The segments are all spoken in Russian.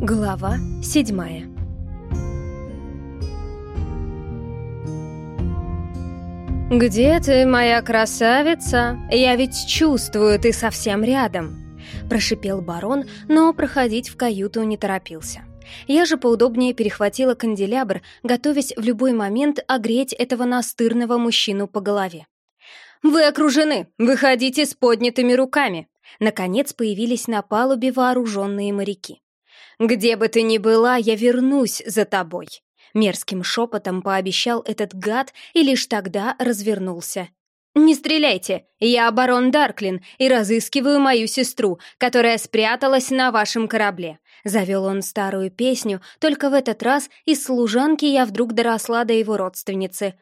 Глава седьмая «Где ты, моя красавица? Я ведь чувствую, ты совсем рядом!» Прошипел барон, но проходить в каюту не торопился. Я же поудобнее перехватила канделябр, готовясь в любой момент огреть этого настырного мужчину по голове. «Вы окружены! Выходите с поднятыми руками!» Наконец появились на палубе вооруженные моряки. «Где бы ты ни была, я вернусь за тобой!» Мерзким шепотом пообещал этот гад и лишь тогда развернулся. «Не стреляйте! Я барон Дарклин и разыскиваю мою сестру, которая спряталась на вашем корабле!» Завел он старую песню, только в этот раз из служанки я вдруг доросла до его родственницы.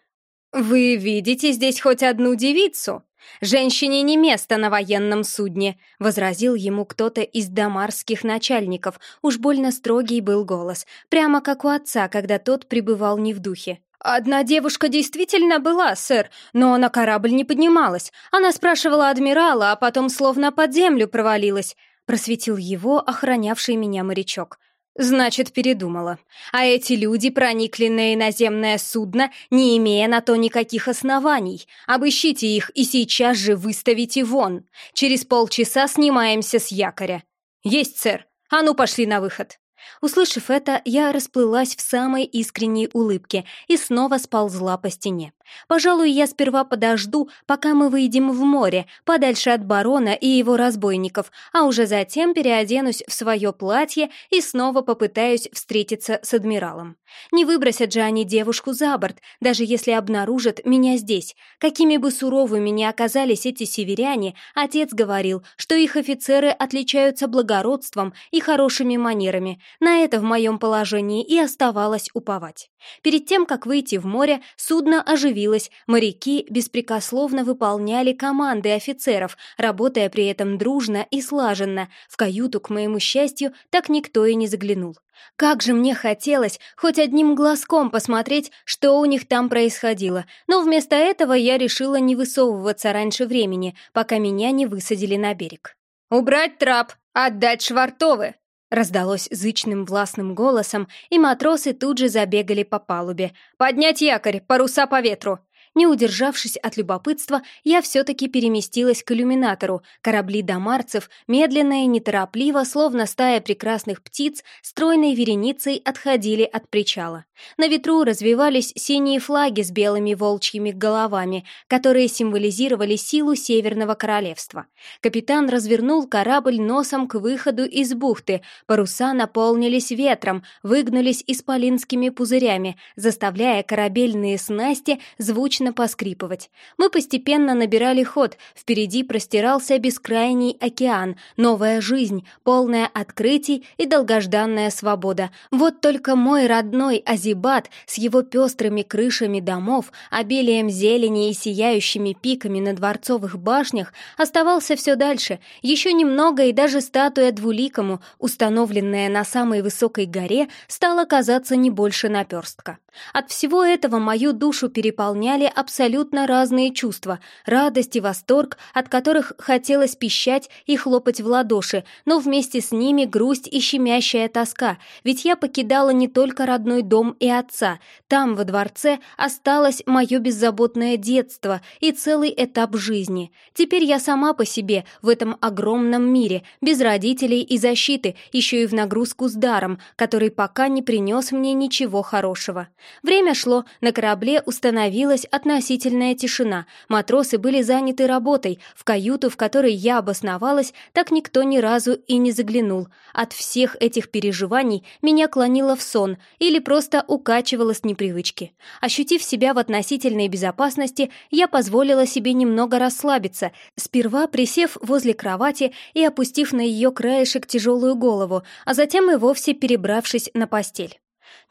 «Вы видите здесь хоть одну девицу?» «Женщине не место на военном судне», — возразил ему кто-то из домарских начальников. Уж больно строгий был голос, прямо как у отца, когда тот пребывал не в духе. «Одна девушка действительно была, сэр, но на корабль не поднималась. Она спрашивала адмирала, а потом словно под землю провалилась», — просветил его охранявший меня морячок. Значит, передумала. А эти люди проникли на иноземное судно, не имея на то никаких оснований. Обыщите их и сейчас же выставите вон. Через полчаса снимаемся с якоря. Есть, сэр. А ну, пошли на выход. Услышав это, я расплылась в самой искренней улыбке и снова сползла по стене. Пожалуй, я сперва подожду, пока мы выйдем в море, подальше от барона и его разбойников, а уже затем переоденусь в свое платье и снова попытаюсь встретиться с адмиралом. Не выбросят же они девушку за борт, даже если обнаружат меня здесь. Какими бы суровыми ни оказались эти северяне, отец говорил, что их офицеры отличаются благородством и хорошими манерами. На это в моем положении и оставалось уповать. Перед тем, как выйти в море, судно оживилось, моряки беспрекословно выполняли команды офицеров, работая при этом дружно и слаженно. В каюту, к моему счастью, так никто и не заглянул. Как же мне хотелось хоть одним глазком посмотреть, что у них там происходило, но вместо этого я решила не высовываться раньше времени, пока меня не высадили на берег. «Убрать трап! Отдать швартовы!» Раздалось зычным властным голосом, и матросы тут же забегали по палубе. «Поднять якорь! Паруса по ветру!» Не удержавшись от любопытства, я все-таки переместилась к иллюминатору. Корабли домарцев, медленно и неторопливо, словно стая прекрасных птиц, стройной вереницей отходили от причала. На ветру развивались синие флаги с белыми волчьими головами, которые символизировали силу Северного Королевства. Капитан развернул корабль носом к выходу из бухты, паруса наполнились ветром, выгнулись исполинскими пузырями, заставляя корабельные снасти звучно мелодично поскрипывать. Мы постепенно набирали ход, впереди простирался бескрайний океан, новая жизнь, полная открытий и долгожданная свобода. Вот только мой родной Азибат с его пестрыми крышами домов, обилием зелени и сияющими пиками на дворцовых башнях оставался все дальше. Еще немного, и даже статуя двуликому, установленная на самой высокой горе, стала казаться не больше наперстка. От всего этого мою душу переполняли абсолютно разные чувства, радость и восторг, от которых хотелось пищать и хлопать в ладоши, но вместе с ними грусть и щемящая тоска, ведь я покидала не только родной дом и отца, там, во дворце, осталось мое беззаботное детство и целый этап жизни. Теперь я сама по себе в этом огромном мире, без родителей и защиты, еще и в нагрузку с даром, который пока не принес мне ничего хорошего. Время шло, на корабле установилась относительная тишина, матросы были заняты работой, в каюту, в которой я обосновалась, так никто ни разу и не заглянул. От всех этих переживаний меня клонило в сон или просто укачивало с непривычки. Ощутив себя в относительной безопасности, я позволила себе немного расслабиться, сперва присев возле кровати и опустив на ее краешек тяжелую голову, а затем и вовсе перебравшись на постель.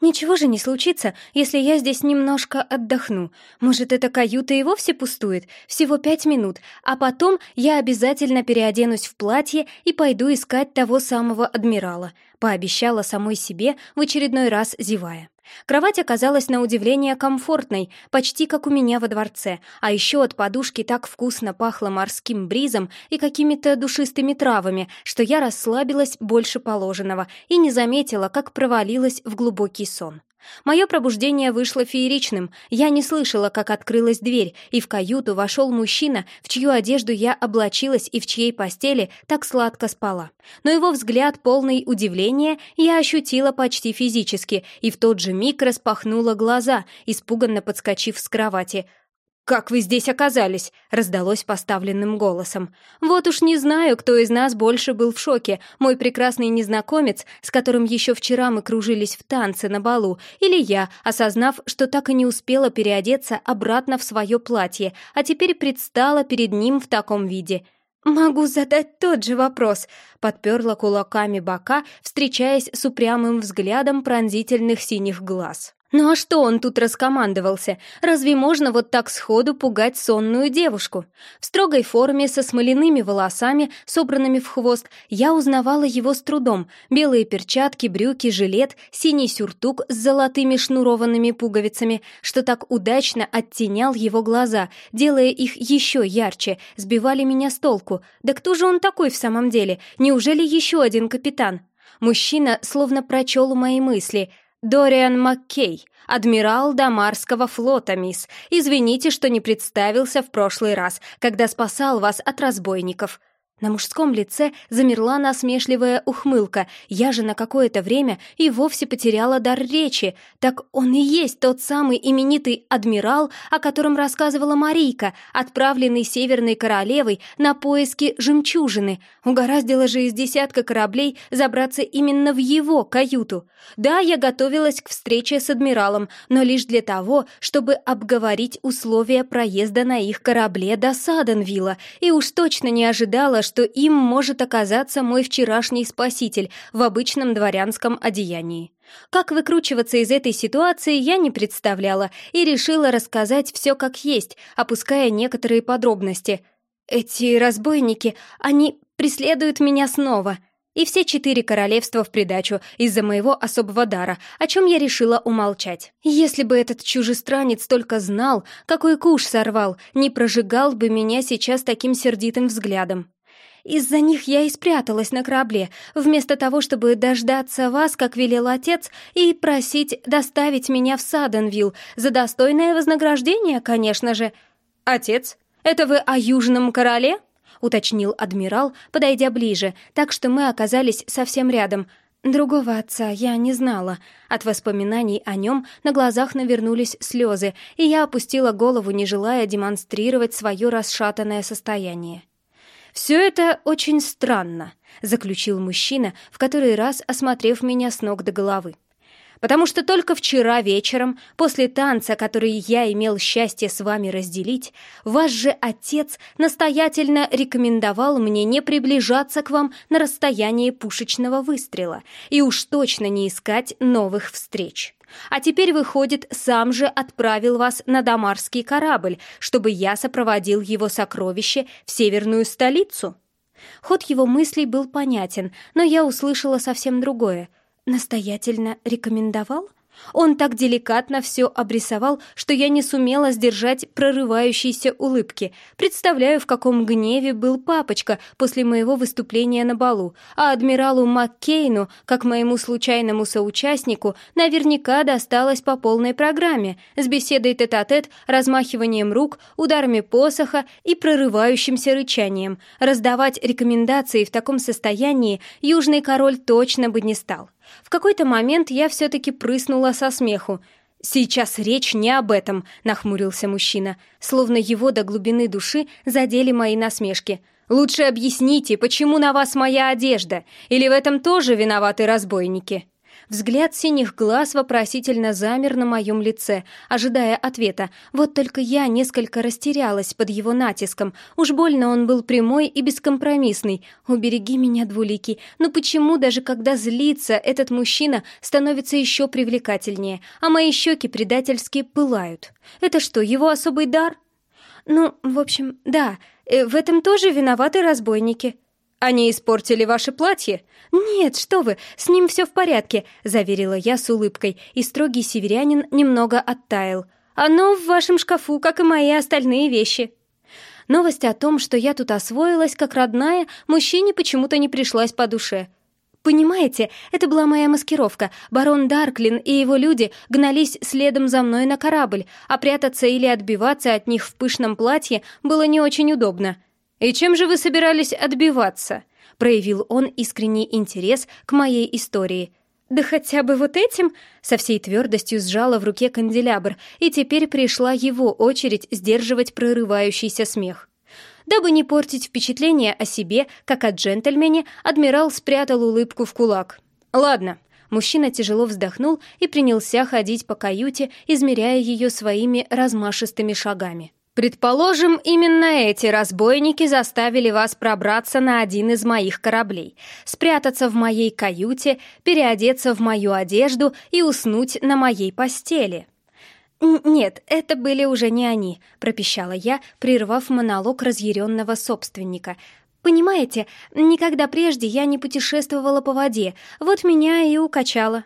Ничего же не случится, если я здесь немножко отдохну. Может, эта каюта и вовсе пустует? Всего пять минут, а потом я обязательно переоденусь в платье и пойду искать того самого адмирала», — пообещала самой себе, в очередной раз зевая. Кровать оказалась на удивление комфортной, почти как у меня во дворце, а еще от подушки так вкусно пахло морским бризом и какими-то душистыми травами, что я расслабилась больше положенного и не заметила, как провалилась в глубокий сон. Мое пробуждение вышло фееричным. Я не слышала, как открылась дверь, и в каюту вошел мужчина, в чью одежду я облачилась и в чьей постели так сладко спала. Но его взгляд, полный удивления, я ощутила почти физически, и в тот же миг распахнула глаза, испуганно подскочив с кровати — «Как вы здесь оказались?» — раздалось поставленным голосом. «Вот уж не знаю, кто из нас больше был в шоке, мой прекрасный незнакомец, с которым еще вчера мы кружились в танце на балу, или я, осознав, что так и не успела переодеться обратно в свое платье, а теперь предстала перед ним в таком виде». «Могу задать тот же вопрос», — подперла кулаками бока, встречаясь с упрямым взглядом пронзительных синих глаз. Ну а что он тут раскомандовался? Разве можно вот так сходу пугать сонную девушку? В строгой форме, со смоляными волосами, собранными в хвост, я узнавала его с трудом. Белые перчатки, брюки, жилет, синий сюртук с золотыми шнурованными пуговицами, что так удачно оттенял его глаза, делая их еще ярче, сбивали меня с толку. Да кто же он такой в самом деле? Неужели еще один капитан? Мужчина словно прочел мои мысли — «Дориан Маккей, адмирал Дамарского флота, мисс. Извините, что не представился в прошлый раз, когда спасал вас от разбойников». На мужском лице замерла насмешливая ухмылка. Я же на какое-то время и вовсе потеряла дар речи. Так он и есть тот самый именитый адмирал, о котором рассказывала Марийка, отправленный Северной Королевой на поиски жемчужины. Угораздило же из десятка кораблей забраться именно в его каюту. Да, я готовилась к встрече с адмиралом, но лишь для того, чтобы обговорить условия проезда на их корабле до Саденвилла, и уж точно не ожидала, что им может оказаться мой вчерашний спаситель в обычном дворянском одеянии. Как выкручиваться из этой ситуации, я не представляла и решила рассказать все как есть, опуская некоторые подробности. Эти разбойники, они преследуют меня снова. И все четыре королевства в придачу из-за моего особого дара, о чем я решила умолчать. Если бы этот чужестранец только знал, какой куш сорвал, не прожигал бы меня сейчас таким сердитым взглядом. Из-за них я и спряталась на корабле, вместо того, чтобы дождаться вас, как велел отец, и просить доставить меня в Саденвилл за достойное вознаграждение, конечно же. Отец, это вы о Южном Короле? уточнил адмирал, подойдя ближе, так что мы оказались совсем рядом. Другого отца я не знала. От воспоминаний о нем на глазах навернулись слезы, и я опустила голову, не желая демонстрировать свое расшатанное состояние. «Все это очень странно», — заключил мужчина, в который раз осмотрев меня с ног до головы. «Потому что только вчера вечером, после танца, который я имел счастье с вами разделить, ваш же отец настоятельно рекомендовал мне не приближаться к вам на расстоянии пушечного выстрела и уж точно не искать новых встреч. А теперь, выходит, сам же отправил вас на Дамарский корабль, чтобы я сопроводил его сокровище в северную столицу?» Ход его мыслей был понятен, но я услышала совсем другое. «Настоятельно рекомендовал?» Он так деликатно все обрисовал, что я не сумела сдержать прорывающиеся улыбки. Представляю, в каком гневе был папочка после моего выступления на балу, а адмиралу Маккейну, как моему случайному соучастнику, наверняка досталось по полной программе, с беседой тет-а-тет, размахиванием рук, ударами посоха и прорывающимся рычанием. Раздавать рекомендации в таком состоянии южный король точно бы не стал. В какой-то момент я все-таки прыснула со смеху. «Сейчас речь не об этом», — нахмурился мужчина, словно его до глубины души задели мои насмешки. «Лучше объясните, почему на вас моя одежда? Или в этом тоже виноваты разбойники?» Взгляд синих глаз вопросительно замер на моем лице, ожидая ответа. Вот только я несколько растерялась под его натиском. Уж больно он был прямой и бескомпромиссный. «Убереги меня, двуликий. Но почему, даже когда злится, этот мужчина становится еще привлекательнее, а мои щеки предательски пылают? Это что, его особый дар?» «Ну, в общем, да, э, в этом тоже виноваты разбойники», Они испортили ваше платье?» «Нет, что вы, с ним все в порядке», — заверила я с улыбкой, и строгий северянин немного оттаял. «Оно в вашем шкафу, как и мои остальные вещи». Новость о том, что я тут освоилась как родная, мужчине почему-то не пришлась по душе. Понимаете, это была моя маскировка. Барон Дарклин и его люди гнались следом за мной на корабль, а прятаться или отбиваться от них в пышном платье было не очень удобно. «И чем же вы собирались отбиваться?» — проявил он искренний интерес к моей истории. «Да хотя бы вот этим!» — со всей твердостью сжала в руке канделябр, и теперь пришла его очередь сдерживать прорывающийся смех. Дабы не портить впечатление о себе, как о джентльмене, адмирал спрятал улыбку в кулак. «Ладно». Мужчина тяжело вздохнул и принялся ходить по каюте, измеряя ее своими размашистыми шагами. Предположим, именно эти разбойники заставили вас пробраться на один из моих кораблей, спрятаться в моей каюте, переодеться в мою одежду и уснуть на моей постели. «Нет, это были уже не они», — пропищала я, прервав монолог разъяренного собственника. «Понимаете, никогда прежде я не путешествовала по воде, вот меня и укачало».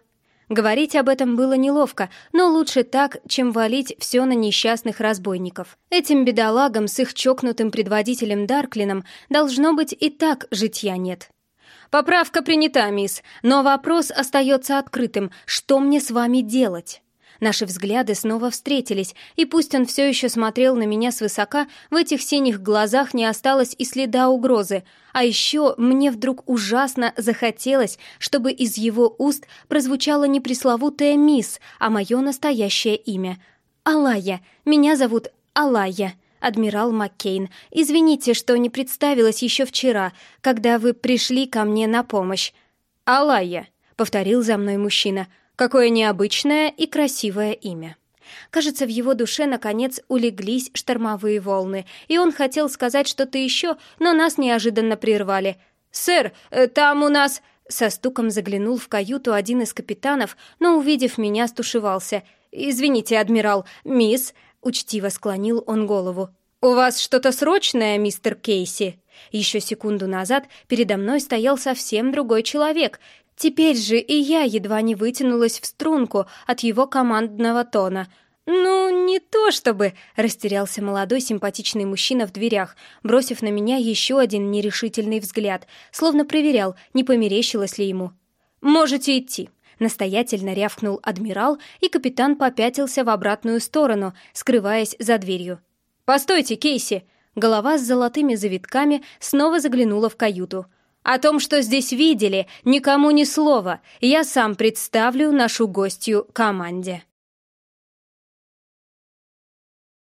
Говорить об этом было неловко, но лучше так, чем валить все на несчастных разбойников. Этим бедолагам с их чокнутым предводителем Дарклином должно быть и так житья нет. «Поправка принята, мисс, но вопрос остается открытым. Что мне с вами делать?» Наши взгляды снова встретились, и пусть он все еще смотрел на меня свысока, в этих синих глазах не осталось и следа угрозы. А еще мне вдруг ужасно захотелось, чтобы из его уст прозвучало не пресловутая мисс, а мое настоящее имя. «Алая. Меня зовут Алая». «Адмирал Маккейн, извините, что не представилась еще вчера, когда вы пришли ко мне на помощь». «Алая», — повторил за мной мужчина, — Какое необычное и красивое имя. Кажется, в его душе наконец улеглись штормовые волны, и он хотел сказать что-то еще, но нас неожиданно прервали. «Сэр, э, там у нас...» Со стуком заглянул в каюту один из капитанов, но, увидев меня, стушевался. «Извините, адмирал, мисс...» — учтиво склонил он голову. «У вас что-то срочное, мистер Кейси?» Еще секунду назад передо мной стоял совсем другой человек, Теперь же и я едва не вытянулась в струнку от его командного тона. «Ну, не то чтобы...» — растерялся молодой симпатичный мужчина в дверях, бросив на меня еще один нерешительный взгляд, словно проверял, не померещилось ли ему. «Можете идти», — настоятельно рявкнул адмирал, и капитан попятился в обратную сторону, скрываясь за дверью. «Постойте, Кейси!» Голова с золотыми завитками снова заглянула в каюту — о том, что здесь видели, никому ни слова. Я сам представлю нашу гостью команде.